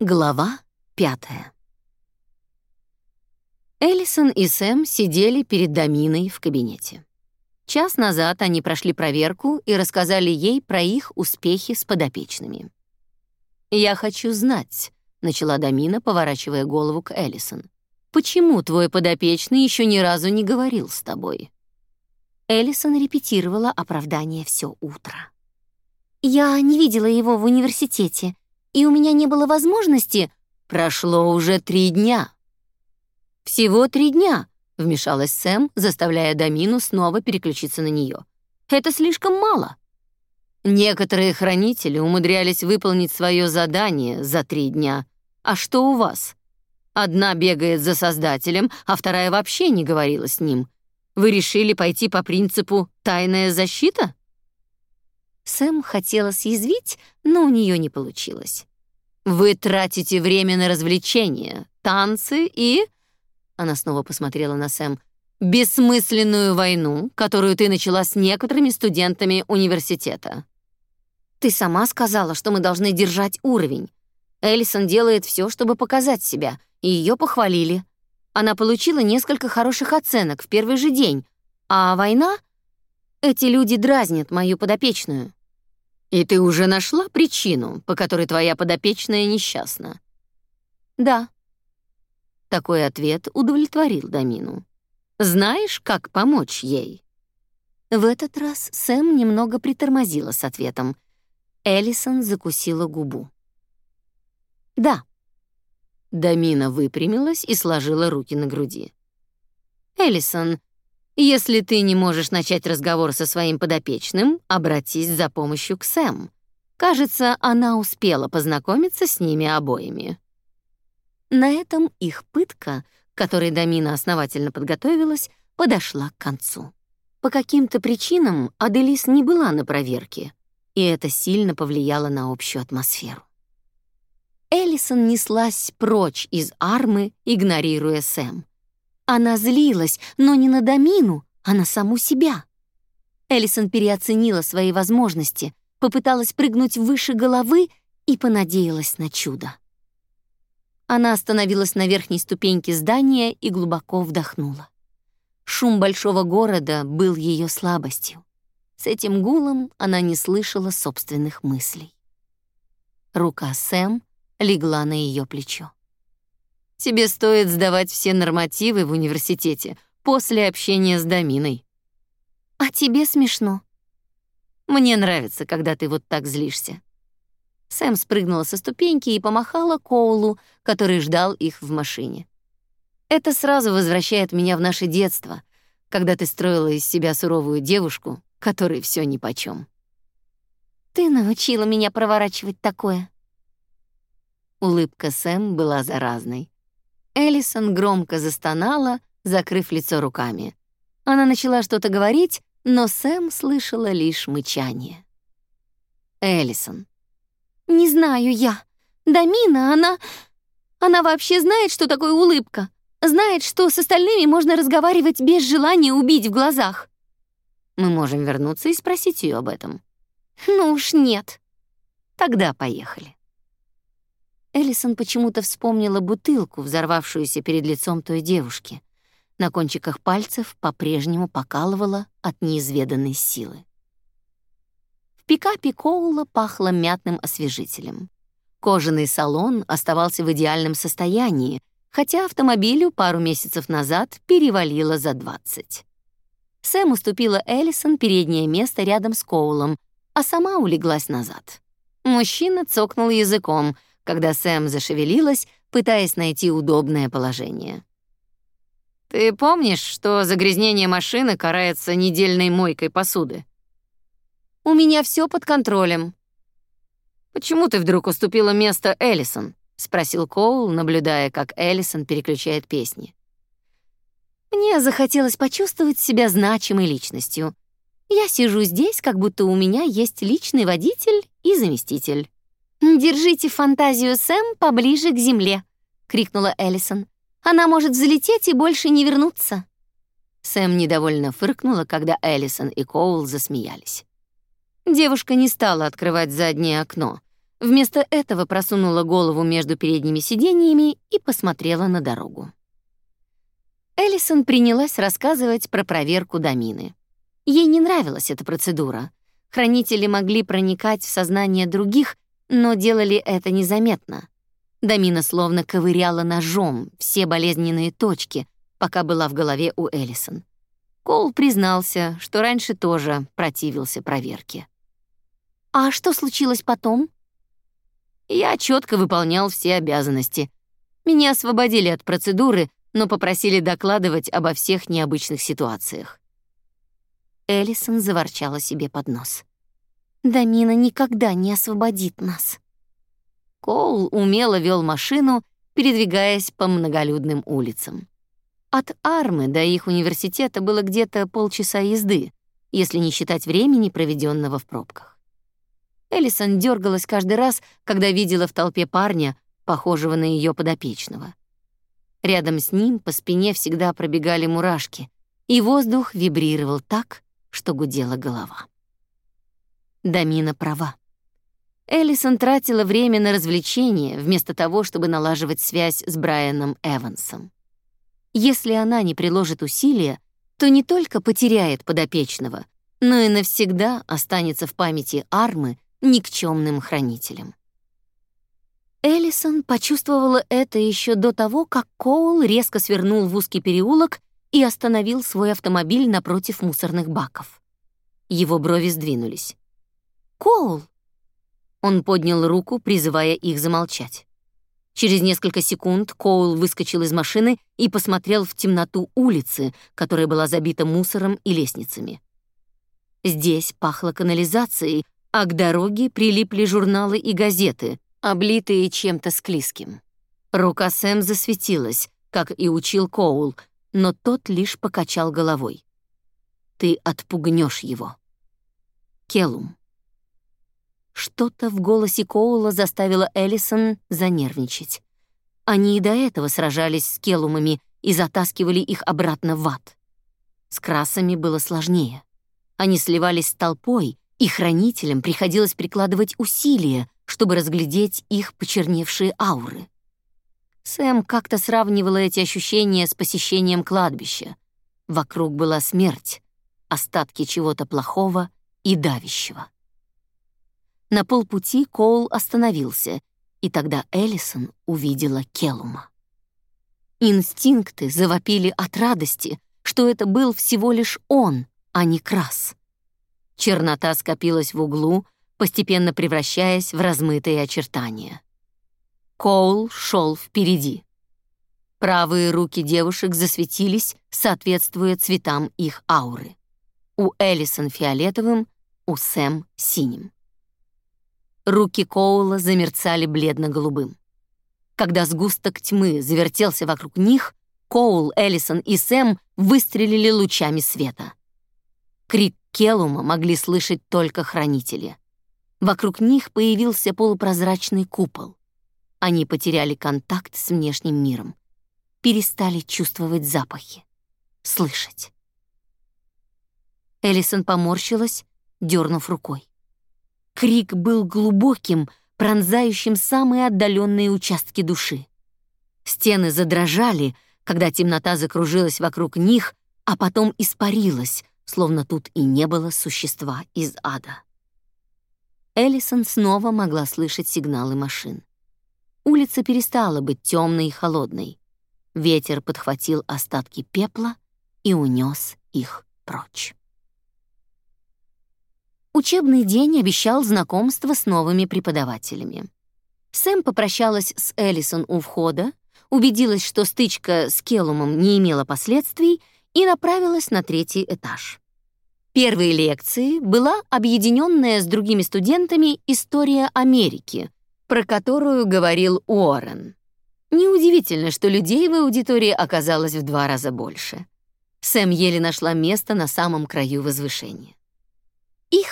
Глава пятая. Эллисон и Сэм сидели перед Доминой в кабинете. Час назад они прошли проверку и рассказали ей про их успехи с подопечными. «Я хочу знать», — начала Домина, поворачивая голову к Эллисон, «почему твой подопечный еще ни разу не говорил с тобой?» Эллисон репетировала оправдание все утро. «Я не видела его в университете», и у меня не было возможности...» «Прошло уже три дня». «Всего три дня», — вмешалась Сэм, заставляя Домину снова переключиться на нее. «Это слишком мало». Некоторые хранители умудрялись выполнить свое задание за три дня. А что у вас? Одна бегает за Создателем, а вторая вообще не говорила с ним. Вы решили пойти по принципу «тайная защита»? Сэм хотела съязвить, но у нее не получилось. Вы тратите время на развлечения, танцы и Она снова посмотрела на Сэм. Бессмысленную войну, которую ты начала с некоторыми студентами университета. Ты сама сказала, что мы должны держать уровень. Эллисон делает все, чтобы показать себя, и ее похвалили. Она получила несколько хороших оценок в первый же день. А война? Эти люди дразнят мою подопечную. И ты уже нашла причину, по которой твоя подопечная несчастна? Да. Такой ответ удовлетворил Дамину. Знаешь, как помочь ей? В этот раз Сэм немного притормозила с ответом. Эллисон закусила губу. Да. Дамина выпрямилась и сложила руки на груди. Эллисон, если ты не можешь начать разговор со своим подопечным, обратись за помощью к Сэм. Кажется, она успела познакомиться с ними обоими. На этом их пытка, к которой Дамина основательно подготовилась, подошла к концу. По каким-то причинам Аделис не была на проверке, и это сильно повлияло на общую атмосферу. Эллисон неслась прочь из армы, игнорируя Сэм. Она злилась, но не на Дамину, а на саму себя. Эллисон переоценила свои возможности, попыталась прыгнуть выше головы и понадеялась на чудо. Она остановилась на верхней ступеньке здания и глубоко вдохнула. Шум большого города был ее слабостью. С этим гулом она не слышала собственных мыслей. Рука Сэм легла на ее плечо. Тебе стоит сдавать все нормативы в университете после общения с Доминой. А тебе смешно. Мне нравится, когда ты вот так злишься. Сэм спрыгнула со ступеньки и помахала Коулу, который ждал их в машине. Это сразу возвращает меня в наше детство, когда ты строила из себя суровую девушку, которой все нипочём. Ты научила меня проворачивать такое. Улыбка Сэм была заразной. Эллисон громко застонала, закрыв лицо руками. Она начала что-то говорить, но Сэм слышала лишь мычание. Эллисон. «Не знаю я. Дамина, она... Она вообще знает, что такое улыбка. Знает, что с остальными можно разговаривать без желания убить в глазах». Мы можем вернуться и спросить ее об этом. Ну уж нет. Тогда поехали. Эллисон почему-то вспомнила бутылку, взорвавшуюся перед лицом той девушки. На кончиках пальцев по-прежнему покалывала от неизведанной силы. В пикапе Коула пахло мятным освежителем. Кожаный салон оставался в идеальном состоянии, хотя автомобилю пару месяцев назад перевалило за 20. Сэм уступила Эллисон переднее место рядом с Коулом, а сама улеглась назад. Мужчина цокнул языком — когда Сэм зашевелилась, пытаясь найти удобное положение. «Ты помнишь, что загрязнение машины карается недельной мойкой посуды?» «У меня все под контролем». «Почему ты вдруг уступила место Эллисон?» — спросил Коул, наблюдая, как Эллисон переключает песни. «Мне захотелось почувствовать себя значимой личностью. Я сижу здесь, как будто у меня есть личный водитель и заместитель». «Держите фантазию Сэм поближе к земле», — крикнула Эллисон. «Она может взлететь и больше не вернуться». Сэм недовольно фыркнула, когда Эллисон и Коул засмеялись. Девушка не стала открывать заднее окно. Вместо этого просунула голову между передними сиденьями и посмотрела на дорогу. Эллисон принялась рассказывать про проверку домины. Ей не нравилась эта процедура. Хранители могли проникать в сознание других, но делали это незаметно. Домина словно ковыряла ножом все болезненные точки, пока была в голове у Эллисон. Кол признался, что раньше тоже противился проверке. «А что случилось потом?» Я четко выполнял все обязанности. Меня освободили от процедуры, но попросили докладывать обо всех необычных ситуациях. Эллисон заворчала себе под нос. «Дамина никогда не освободит нас». Коул умело вел машину, передвигаясь по многолюдным улицам. От Армы до их университета было где-то полчаса езды, если не считать времени, проведенного в пробках. Эллисон дергалась каждый раз, когда видела в толпе парня, похожего на ее подопечного. Рядом с ним по спине всегда пробегали мурашки, и воздух вибрировал так, что гудела голова. Дамина права. Эллисон тратила время на развлечения вместо того, чтобы налаживать связь с Брайаном Эвансом. Если она не приложит усилия, то не только потеряет подопечного, но и навсегда останется в памяти Армы никчемным хранителем. Эллисон почувствовала это еще до того, как Коул резко свернул в узкий переулок и остановил свой автомобиль напротив мусорных баков. Его брови сдвинулись. «Коул!» Он поднял руку, призывая их замолчать. Через несколько секунд Коул выскочил из машины и посмотрел в темноту улицы, которая была забита мусором и лестницами. Здесь пахло канализацией, а к дороге прилипли журналы и газеты, облитые чем-то склизким. Рука Сэм засветилась, как и учил Коул, но тот лишь покачал головой. «Ты отпугнешь его». Келум. Что-то в голосе Коула заставило Эллисон занервничать. Они и до этого сражались с келумами и затаскивали их обратно в ад. С красами было сложнее. Они сливались с толпой, и хранителям приходилось прикладывать усилия, чтобы разглядеть их почерневшие ауры. Сэм как-то сравнивала эти ощущения с посещением кладбища. Вокруг была смерть, остатки чего-то плохого и давящего. На полпути Коул остановился, и тогда Эллисон увидела Келума. Инстинкты завопили от радости, что это был всего лишь он, а не Крас. Чернота скопилась в углу, постепенно превращаясь в размытые очертания. Коул шел впереди. Правые руки девушек засветились, соответствуя цветам их ауры. У Эллисон фиолетовым, у Сэм синим. Руки Коула замерцали бледно-голубым. Когда сгусток тьмы завертелся вокруг них, Коул, Эллисон и Сэм выстрелили лучами света. Крик Келума могли слышать только хранители. Вокруг них появился полупрозрачный купол. Они потеряли контакт с внешним миром, перестали чувствовать запахи, слышать. Эллисон поморщилась, дернув рукой. Крик был глубоким, пронзающим самые отдаленные участки души. Стены задрожали, когда темнота закружилась вокруг них, а потом испарилась, словно тут и не было существа из ада. Эллисон снова могла слышать сигналы машин. Улица перестала быть темной и холодной. Ветер подхватил остатки пепла и унес их прочь. Учебный день обещал знакомство с новыми преподавателями. Сэм попрощалась с Эллисон у входа, убедилась, что стычка с Келлумом не имела последствий, и направилась на третий этаж. Первой лекции была объединенная с другими студентами история Америки, про которую говорил Уоррен. Неудивительно, что людей в аудитории оказалось в два раза больше. Сэм еле нашла место на самом краю возвышения.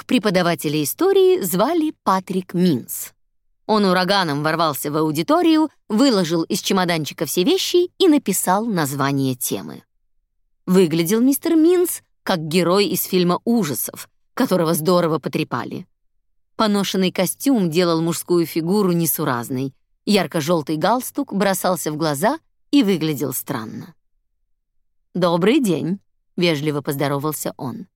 Преподавателя истории звали Патрик Минс. Он ураганом ворвался в аудиторию, выложил из чемоданчика все вещи и написал название темы. Выглядел мистер Минс как герой из фильма ужасов, которого здорово потрепали. Поношенный костюм делал мужскую фигуру несуразной. Ярко-желтый галстук бросался в глаза и выглядел странно. «Добрый день», — вежливо поздоровался он.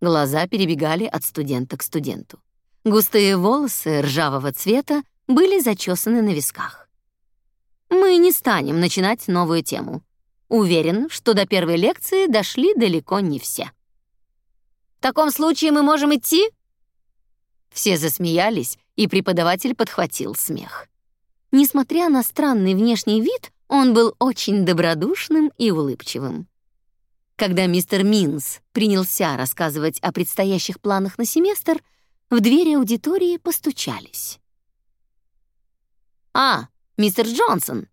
Глаза перебегали от студента к студенту. Густые волосы ржавого цвета были зачесаны на висках. Мы не станем начинать новую тему. Уверен, что до первой лекции дошли далеко не все. В таком случае мы можем идти? Все засмеялись, и преподаватель подхватил смех. Несмотря на странный внешний вид, он был очень добродушным и улыбчивым. Когда мистер Минс принялся рассказывать о предстоящих планах на семестр, в двери аудитории постучались. «А, мистер Джонсон!»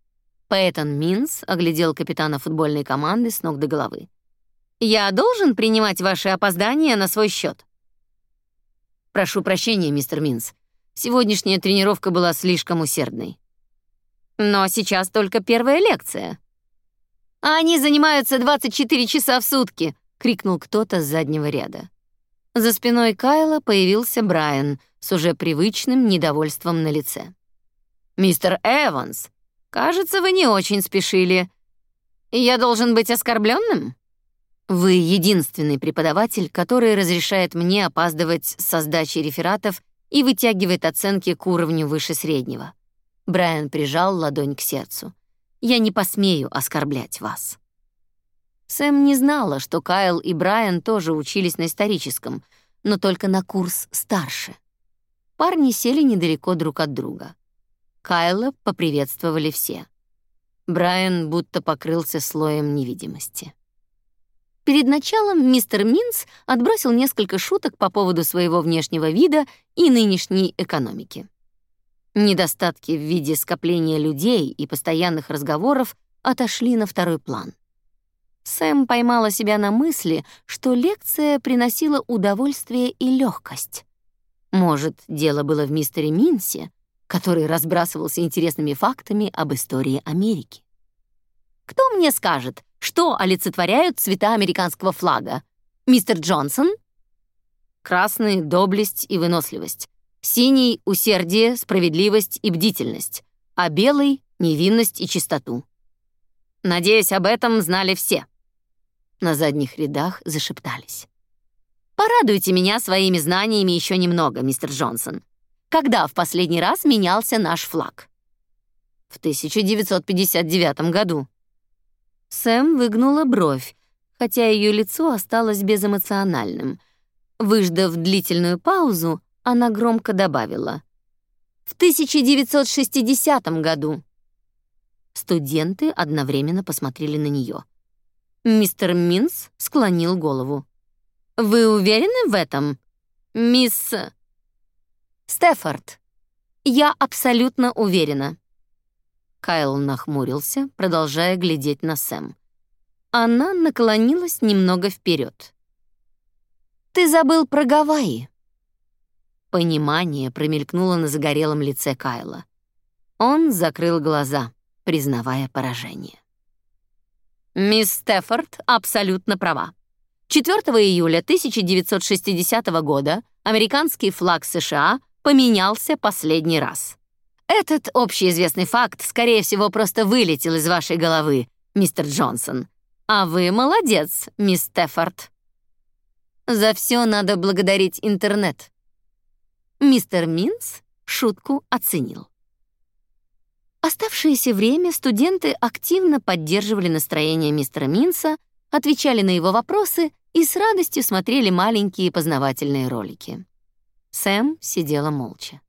Пэттон Минс оглядел капитана футбольной команды с ног до головы. «Я должен принимать ваши опоздания на свой счет. «Прошу прощения, мистер Минс. Сегодняшняя тренировка была слишком усердной». «Но сейчас только первая лекция», а они занимаются 24 часа в сутки!» — крикнул кто-то с заднего ряда. За спиной Кайла появился Брайан с уже привычным недовольством на лице. «Мистер Эванс, кажется, вы не очень спешили. Я должен быть оскорбленным? Вы единственный преподаватель, который разрешает мне опаздывать со сдачей рефератов и вытягивает оценки к уровню выше среднего. Брайан прижал ладонь к сердцу. Я не посмею оскорблять вас». Сэм не знала, что Кайл и Брайан тоже учились на историческом, но только на курс старше. Парни сели недалеко друг от друга. Кайла поприветствовали все. Брайан будто покрылся слоем невидимости. Перед началом мистер Минс отбросил несколько шуток по поводу своего внешнего вида и нынешней экономики. Недостатки в виде скопления людей и постоянных разговоров отошли на второй план. Сэм поймала себя на мысли, что лекция приносила удовольствие и легкость. Может, дело было в мистере Минсе, который разбрасывался интересными фактами об истории Америки. Кто мне скажет, что олицетворяют цвета американского флага? Мистер Джонсон? Красный — доблесть и выносливость. Синий — усердие, справедливость и бдительность, а белый — невинность и чистоту. Надеюсь, об этом знали все. На задних рядах зашептались. «Порадуйте меня своими знаниями еще немного, мистер Джонсон. Когда в последний раз менялся наш флаг?» «В 1959 году». Сэм выгнула бровь, хотя ее лицо осталось безэмоциональным. Выждав длительную паузу, она громко добавила. «В 1960 году». Студенты одновременно посмотрели на нее. Мистер Минс склонил голову. «Вы уверены в этом, мисс...» «Стефорд, я абсолютно уверена». Кайл нахмурился, продолжая глядеть на Сэм. Она наклонилась немного вперед. «Ты забыл про Гавайи». Понимание промелькнуло на загорелом лице Кайла. Он закрыл глаза, признавая поражение. Мисс Стефорд абсолютно права. 4 июля 1960 года американский флаг США поменялся последний раз. Этот общеизвестный факт, скорее всего, просто вылетел из вашей головы, мистер Джонсон. А вы молодец, мисс Стефорд. За все надо благодарить интернет. Мистер Минс шутку оценил. Оставшееся время студенты активно поддерживали настроение мистера Минса, отвечали на его вопросы и с радостью смотрели маленькие познавательные ролики. Сэм сидела молча.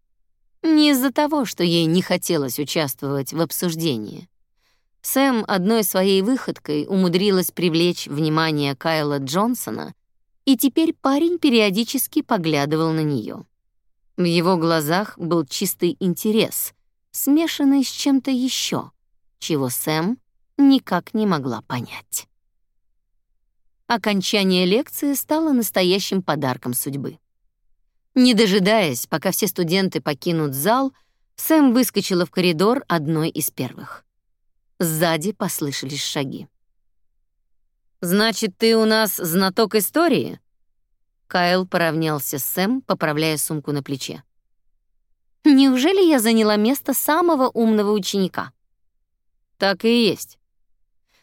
Не из-за того, что ей не хотелось участвовать в обсуждении. Сэм одной своей выходкой умудрилась привлечь внимание Кайла Джонсона, и теперь парень периодически поглядывал на нее. В его глазах был чистый интерес, смешанный с чем-то еще, чего Сэм никак не могла понять. Окончание лекции стало настоящим подарком судьбы. Не дожидаясь, пока все студенты покинут зал, Сэм выскочила в коридор одной из первых. Сзади послышались шаги. «Значит, ты у нас знаток истории?» Кайл поравнялся с Сэм, поправляя сумку на плече. Неужели я заняла место самого умного ученика? Так и есть.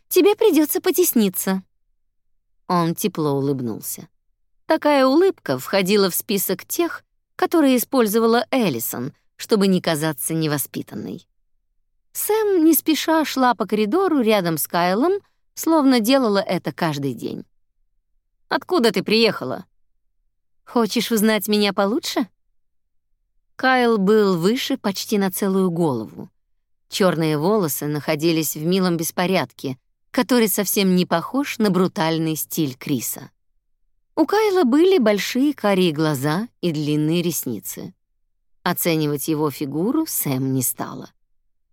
Тебе придется потесниться. Он тепло улыбнулся. Такая улыбка входила в список тех, которые использовала Эллисон, чтобы не казаться невоспитанной. Сэм не спеша шла по коридору рядом с Кайлом, словно делала это каждый день. «Откуда ты приехала?» «Хочешь узнать меня получше?» Кайл был выше почти на целую голову. Черные волосы находились в милом беспорядке, который совсем не похож на брутальный стиль Криса. У Кайла были большие карие глаза и длинные ресницы. Оценивать его фигуру Сэм не стала.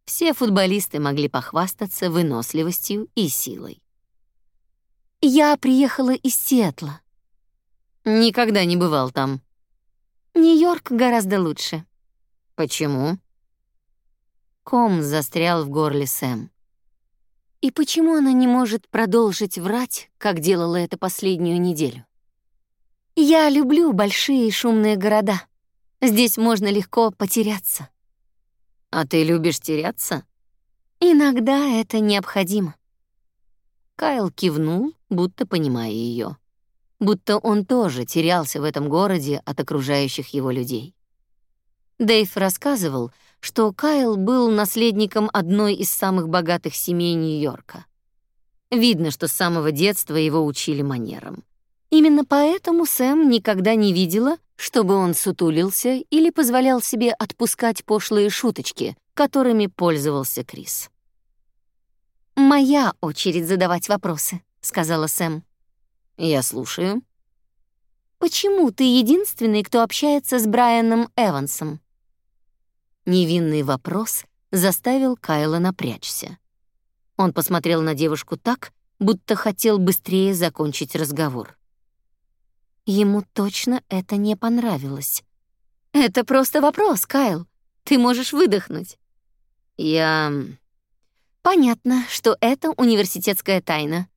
Все футболисты могли похвастаться выносливостью и силой. «Я приехала из Сиэтла». «Никогда не бывал там». «Нью-Йорк гораздо лучше». «Почему?» Ком застрял в горле Сэм. И почему она не может продолжить врать, как делала это последнюю неделю? Я люблю большие и шумные города. Здесь можно легко потеряться. А ты любишь теряться? Иногда это необходимо. Кайл кивнул, будто понимая ее, Будто он тоже терялся в этом городе от окружающих его людей. Дэйв рассказывал, что Кайл был наследником одной из самых богатых семей Нью-Йорка. Видно, что с самого детства его учили манерам. Именно поэтому Сэм никогда не видела, чтобы он сутулился или позволял себе отпускать пошлые шуточки, которыми пользовался Крис. «Моя очередь задавать вопросы», — сказала Сэм. «Я слушаю». «Почему ты единственный, кто общается с Брайаном Эвансом?» Невинный вопрос заставил Кайла напрячься. Он посмотрел на девушку так, будто хотел быстрее закончить разговор. Ему точно это не понравилось. «Это просто вопрос, Кайл. Ты можешь выдохнуть». «Я...» «Понятно, что это университетская тайна.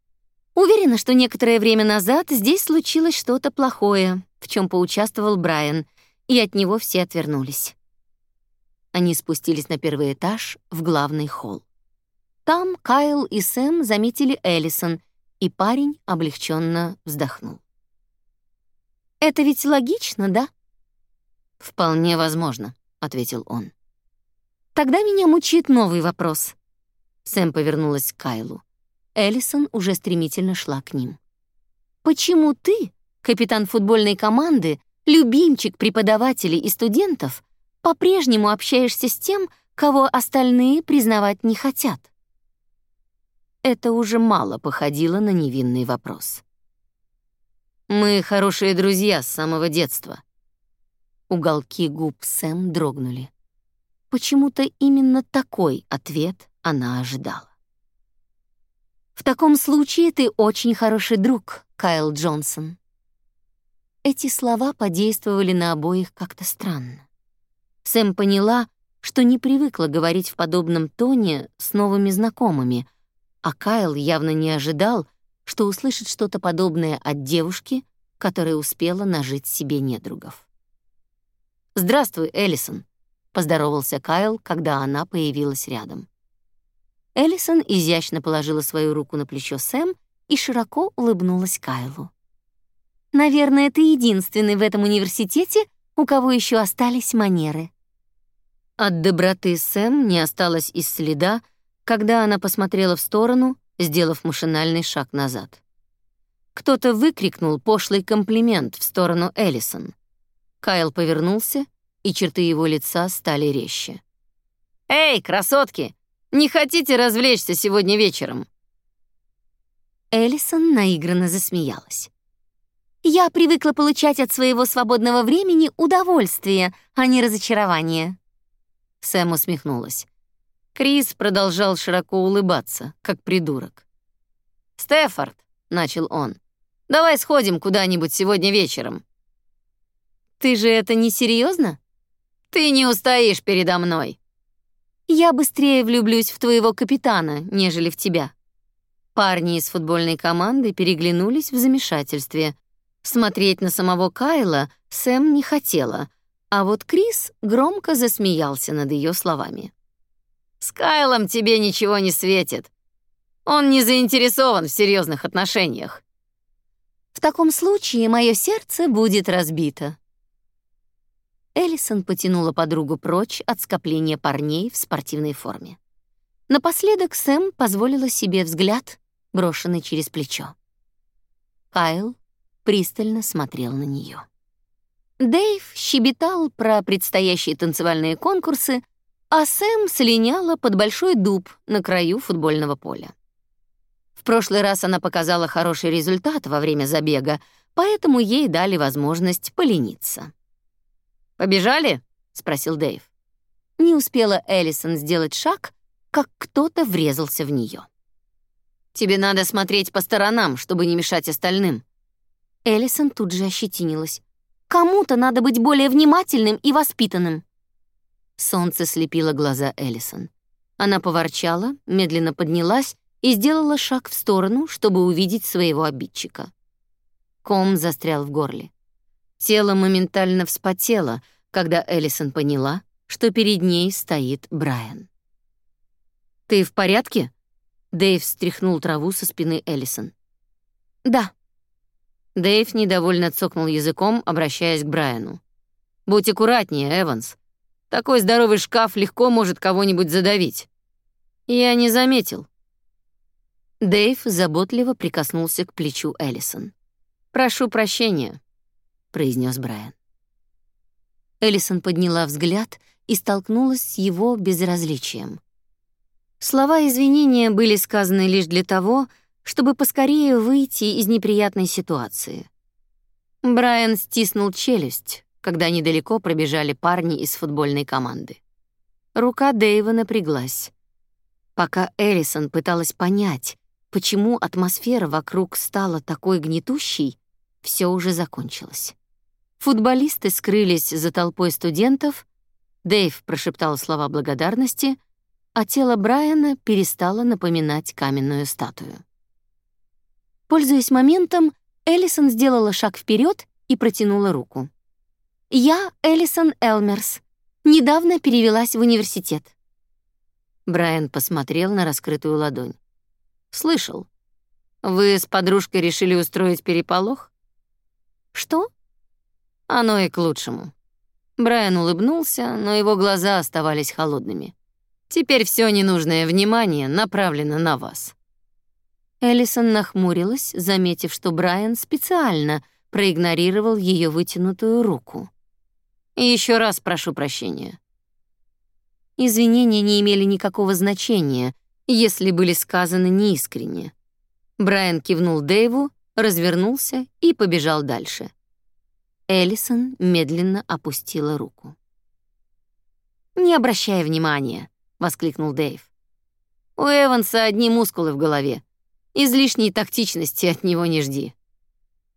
Уверена, что некоторое время назад здесь случилось что-то плохое, в чем поучаствовал Брайан, и от него все отвернулись. Они спустились на первый этаж в главный холл. Там Кайл и Сэм заметили Эллисон, и парень облегченно вздохнул. «Это ведь логично, да?» «Вполне возможно», — ответил он. «Тогда меня мучает новый вопрос». Сэм повернулась к Кайлу. Эллисон уже стремительно шла к ним. «Почему ты, капитан футбольной команды, любимчик преподавателей и студентов, по-прежнему общаешься с тем, кого остальные признавать не хотят? Это уже мало походило на невинный вопрос. Мы хорошие друзья с самого детства. Уголки губ Сэм дрогнули. Почему-то именно такой ответ она ожидала. В таком случае ты очень хороший друг, Кайл Джонсон. Эти слова подействовали на обоих как-то странно. Сэм поняла, что не привыкла говорить в подобном тоне с новыми знакомыми, а Кайл явно не ожидал, что услышит что-то подобное от девушки, которая успела нажить себе недругов. «Здравствуй, Эллисон», — поздоровался Кайл, когда она появилась рядом. Эллисон изящно положила свою руку на плечо Сэм и широко улыбнулась Кайлу. «Наверное, ты единственный в этом университете, у кого еще остались манеры. От доброты Сэм не осталось и следа, когда она посмотрела в сторону, сделав машинальный шаг назад. Кто-то выкрикнул пошлый комплимент в сторону Эллисон. Кайл повернулся, и черты его лица стали резче. «Эй, красотки! Не хотите развлечься сегодня вечером?» Эллисон наигранно засмеялась. Я привыкла получать от своего свободного времени удовольствие, а не разочарование. Сэм усмехнулась. Крис продолжал широко улыбаться, как придурок. «Стефорд», — начал он, — «давай сходим куда-нибудь сегодня вечером». «Ты же это не серьезно? «Ты не устоишь передо мной». «Я быстрее влюблюсь в твоего капитана, нежели в тебя». Парни из футбольной команды переглянулись в замешательстве — Смотреть на самого Кайла Сэм не хотела, А вот Крис громко засмеялся над ее словами. «С Кайлом тебе ничего не светит. Он не заинтересован в серьезных отношениях». «В таком случае мое сердце будет разбито». Эллисон потянула подругу прочь от скопления парней в спортивной форме. Напоследок Сэм позволила себе взгляд, брошенный через плечо. Кайл пристально смотрел на нее. Дэйв щебетал про предстоящие танцевальные конкурсы, а Сэм слиняла под большой дуб на краю футбольного поля. В прошлый раз она показала хороший результат во время забега, поэтому ей дали возможность полениться. «Побежали?» — спросил Дэйв. Не успела Эллисон сделать шаг, как кто-то врезался в нее. «Тебе надо смотреть по сторонам, чтобы не мешать остальным». Эллисон тут же ощетинилась. Кому-то надо быть более внимательным и воспитанным. Солнце слепило глаза Эллисон. Она поворчала, медленно поднялась и сделала шаг в сторону, чтобы увидеть своего обидчика. Ком застрял в горле. Тело моментально вспотело, когда Эллисон поняла, что перед ней стоит Брайан. «Ты в порядке?» Дэйв стряхнул траву со спины Эллисон. «Да», Дэйв недовольно цокнул языком, обращаясь к Брайану. «Будь аккуратнее, Эванс. Такой здоровый шкаф легко может кого-нибудь задавить». «Я не заметил». Дэйв заботливо прикоснулся к плечу Эллисон. «Прошу прощения», — произнес Брайан. Эллисон подняла взгляд и столкнулась с его безразличием. Слова извинения были сказаны лишь для того, чтобы поскорее выйти из неприятной ситуации. Брайан стиснул челюсть, когда недалеко пробежали парни из футбольной команды. Рука Дэйва напряглась. Пока Эллисон пыталась понять, почему атмосфера вокруг стала такой гнетущей, все уже закончилось. Футболисты скрылись за толпой студентов, Дэйв прошептал слова благодарности, а тело Брайана перестало напоминать каменную статую. Пользуясь моментом, Эллисон сделала шаг вперед и протянула руку. «Я Эллисон Элмерс. Недавно перевелась в университет». Брайан посмотрел на раскрытую ладонь. «Слышал. Вы с подружкой решили устроить переполох?» «Что?» «Оно и к лучшему». Брайан улыбнулся, но его глаза оставались холодными. «Теперь все ненужное внимание направлено на вас». Эллисон нахмурилась, заметив, что Брайан специально проигнорировал ее вытянутую руку. Еще раз прошу прощения. Извинения не имели никакого значения, если были сказаны неискренне. Брайан кивнул Дэйву, развернулся и побежал дальше. Эллисон медленно опустила руку. «Не обращай внимания», — воскликнул Дэйв. «У Эванса одни мускулы в голове. Излишней тактичности от него не жди.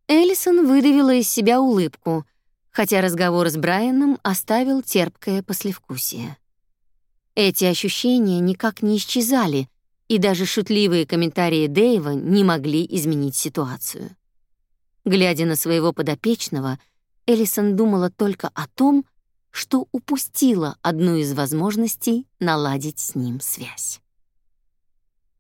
Эллисон выдавила из себя улыбку, хотя разговор с Брайаном оставил терпкое послевкусие. Эти ощущения никак не исчезали, и даже шутливые комментарии Дэйва не могли изменить ситуацию. Глядя на своего подопечного, Эллисон думала только о том, что упустила одну из возможностей наладить с ним связь.